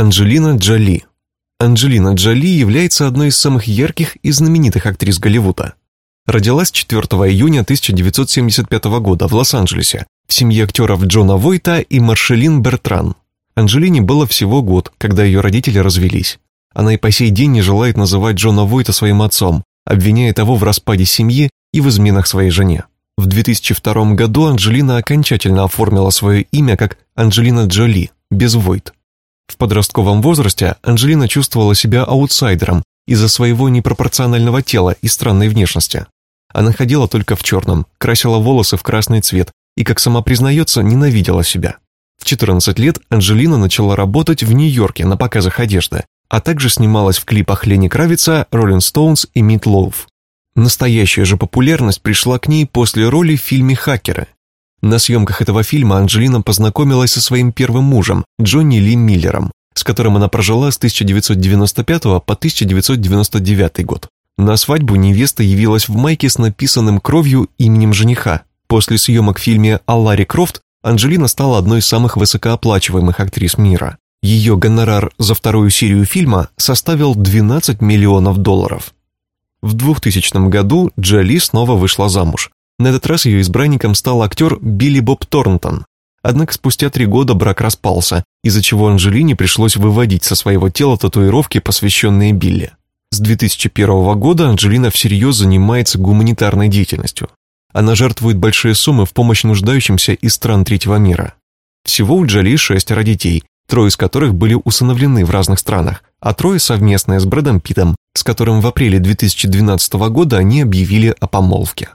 Анджелина Джоли. Анджелина Джоли является одной из самых ярких и знаменитых актрис Голливуда. Родилась 4 июня 1975 года в Лос-Анджелесе в семье актеров Джона Войта и Маршелин Бертран. Анджелине было всего год, когда ее родители развелись. Она и по сей день не желает называть Джона Войта своим отцом, обвиняя того в распаде семьи и в изменах своей жене. В 2002 году Анджелина окончательно оформила свое имя как Анджелина Джоли, без Войт. В подростковом возрасте Анджелина чувствовала себя аутсайдером из-за своего непропорционального тела и странной внешности. Она ходила только в черном, красила волосы в красный цвет и, как сама признается, ненавидела себя. В 14 лет Анджелина начала работать в Нью-Йорке на показах одежды, а также снималась в клипах Лени Кравица, Rolling Stones и Meat Loaf. Настоящая же популярность пришла к ней после роли в фильме «Хакеры». На съемках этого фильма Анджелина познакомилась со своим первым мужем, Джонни Ли Миллером, с которым она прожила с 1995 по 1999 год. На свадьбу невеста явилась в майке с написанным кровью именем жениха. После съемок в фильме о Ларри Крофт Анджелина стала одной из самых высокооплачиваемых актрис мира. Ее гонорар за вторую серию фильма составил 12 миллионов долларов. В 2000 году Джоли снова вышла замуж. На этот раз ее избранником стал актер Билли Боб Торнтон. Однако спустя три года брак распался, из-за чего Анджелине пришлось выводить со своего тела татуировки, посвященные Билли. С 2001 года Анджелина всерьез занимается гуманитарной деятельностью. Она жертвует большие суммы в помощь нуждающимся из стран третьего мира. Всего у Джоли шестеро детей, трое из которых были усыновлены в разных странах, а трое совместные с Брэдом Питтом, с которым в апреле 2012 года они объявили о помолвке.